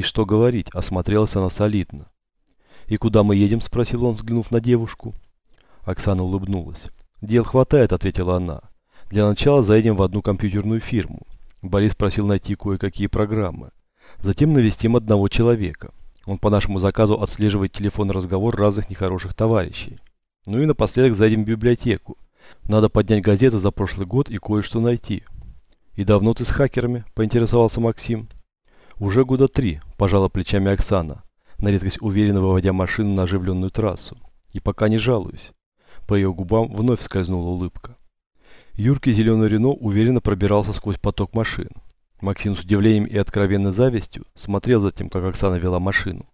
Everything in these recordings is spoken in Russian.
И что говорить, осмотрелась она солидно. «И куда мы едем?» – спросил он, взглянув на девушку. Оксана улыбнулась. «Дел хватает», – ответила она. «Для начала заедем в одну компьютерную фирму». Борис просил найти кое-какие программы. Затем навестим одного человека. Он по нашему заказу отслеживает телефонный разговор разных нехороших товарищей. Ну и напоследок зайдем в библиотеку. Надо поднять газеты за прошлый год и кое-что найти. «И давно ты с хакерами?» – поинтересовался Максим. «Уже года три», – пожала плечами Оксана, на редкость уверенно выводя машину на оживленную трассу. «И пока не жалуюсь». По ее губам вновь скользнула улыбка. Юркий зеленый Рено уверенно пробирался сквозь поток машин. Максим с удивлением и откровенной завистью смотрел за тем, как Оксана вела машину.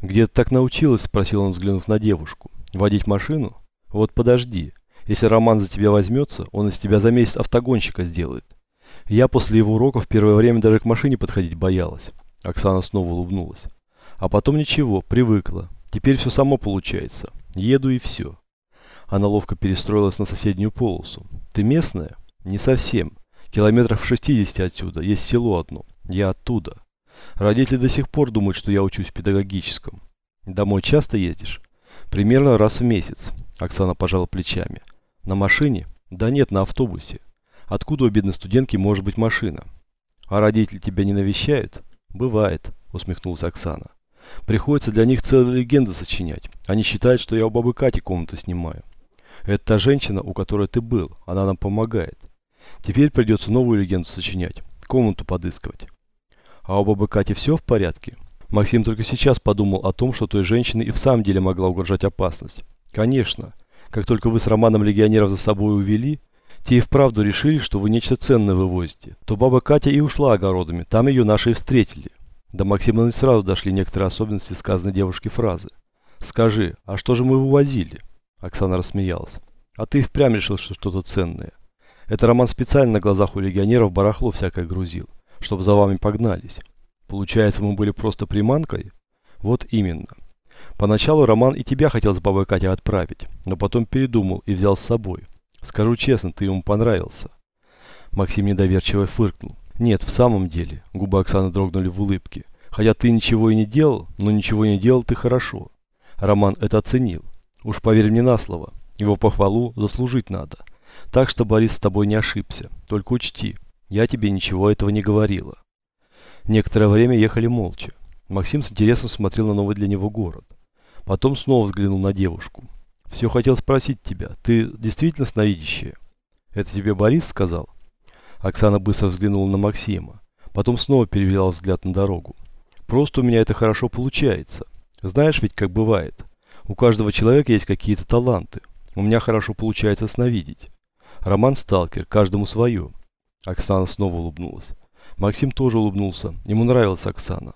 «Где ты так научилась?» – спросил он, взглянув на девушку. «Водить машину? Вот подожди. Если Роман за тебя возьмется, он из тебя за месяц автогонщика сделает. Я после его уроков первое время даже к машине подходить боялась». Оксана снова улыбнулась. «А потом ничего, привыкла. Теперь все само получается. Еду и все». Она ловко перестроилась на соседнюю полосу. «Ты местная?» «Не совсем. Километров в 60 отсюда. Есть село одно. Я оттуда. Родители до сих пор думают, что я учусь в педагогическом. Домой часто ездишь? Примерно раз в месяц. Оксана пожала плечами. На машине? Да нет, на автобусе. Откуда у бедной студентки может быть машина? А родители тебя не навещают? Бывает, усмехнулась Оксана. Приходится для них целые легенды сочинять. Они считают, что я у бабы Кати комнату снимаю. Это та женщина, у которой ты был. Она нам помогает. Теперь придется новую легенду сочинять, комнату подыскивать. А у бабы Кати все в порядке? Максим только сейчас подумал о том, что той женщине и в самом деле могла угрожать опасность. Конечно, как только вы с Романом легионеров за собой увели, те и вправду решили, что вы нечто ценное вывозите, то баба Катя и ушла огородами, там ее наши и встретили. До Максима сразу дошли некоторые особенности сказанной девушке фразы. «Скажи, а что же мы вывозили?» Оксана рассмеялась. «А ты впрямь решил, что что-то ценное. Это Роман специально на глазах у легионеров барахло всякое грузил, чтобы за вами погнались. Получается, мы были просто приманкой? Вот именно. Поначалу Роман и тебя хотел с бабой Катей отправить, но потом передумал и взял с собой. Скажу честно, ты ему понравился. Максим недоверчиво фыркнул. Нет, в самом деле, губы Оксаны дрогнули в улыбке. Хотя ты ничего и не делал, но ничего не делал ты хорошо. Роман это оценил. Уж поверь мне на слово, его похвалу заслужить надо. Так что Борис с тобой не ошибся. Только учти, я тебе ничего этого не говорила. Некоторое время ехали молча. Максим с интересом смотрел на новый для него город. Потом снова взглянул на девушку. «Все хотел спросить тебя. Ты действительно сновидящая?» «Это тебе Борис сказал?» Оксана быстро взглянула на Максима. Потом снова перевела взгляд на дорогу. «Просто у меня это хорошо получается. Знаешь ведь, как бывает. У каждого человека есть какие-то таланты. У меня хорошо получается сновидеть. Роман Сталкер, каждому свое. Оксана снова улыбнулась. Максим тоже улыбнулся. Ему нравилась Оксана.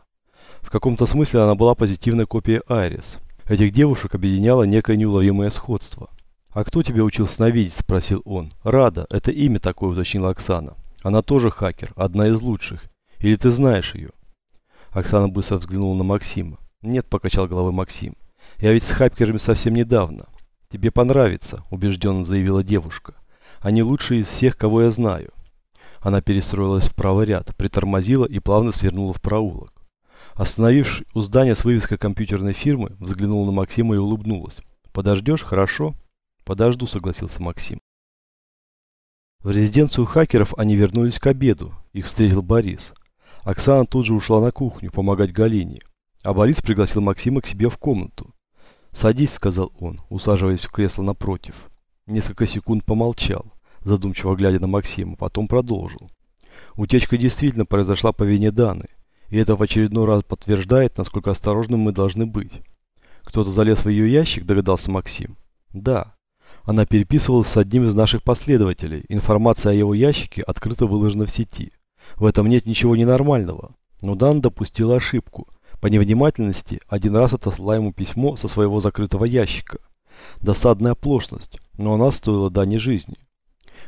В каком-то смысле она была позитивной копией Айрис. Этих девушек объединяло некое неуловимое сходство. «А кто тебя учил сновидеть?» – спросил он. «Рада. Это имя такое», – уточнила Оксана. «Она тоже хакер, одна из лучших. Или ты знаешь ее?» Оксана быстро взглянула на Максима. «Нет», – покачал головой Максим. «Я ведь с хакерами совсем недавно». «Тебе понравится», – убежденно заявила девушка. Они лучшие из всех, кого я знаю. Она перестроилась в правый ряд, притормозила и плавно свернула в проулок. Остановившись у здания с вывеской компьютерной фирмы, взглянула на Максима и улыбнулась. «Подождешь? Хорошо?» «Подожду», — согласился Максим. В резиденцию хакеров они вернулись к обеду. Их встретил Борис. Оксана тут же ушла на кухню помогать Галине. А Борис пригласил Максима к себе в комнату. «Садись», — сказал он, усаживаясь в кресло напротив. Несколько секунд помолчал задумчиво глядя на Максима, потом продолжил. Утечка действительно произошла по вине Даны, и это в очередной раз подтверждает, насколько осторожным мы должны быть. Кто-то залез в ее ящик, догадался Максим. Да. Она переписывалась с одним из наших последователей. Информация о его ящике открыто выложена в сети. В этом нет ничего ненормального. Но Дан допустила ошибку. По невнимательности один раз отослала ему письмо со своего закрытого ящика. Досадная оплошность, но она стоила Дане жизни.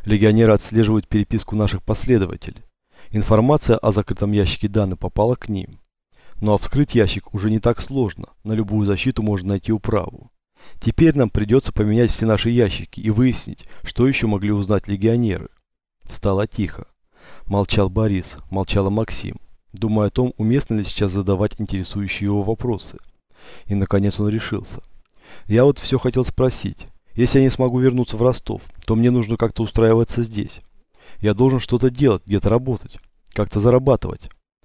Легионеры отслеживают переписку наших последователей. Информация о закрытом ящике данных попала к ним. Ну а вскрыть ящик уже не так сложно, на любую защиту можно найти управу. Теперь нам придется поменять все наши ящики и выяснить, что еще могли узнать легионеры. Стало тихо. Молчал Борис, молчала Максим. думая о том, уместно ли сейчас задавать интересующие его вопросы. И наконец он решился. Я вот все хотел спросить. Если я не смогу вернуться в Ростов, то мне нужно как-то устраиваться здесь. Я должен что-то делать, где-то работать, как-то зарабатывать.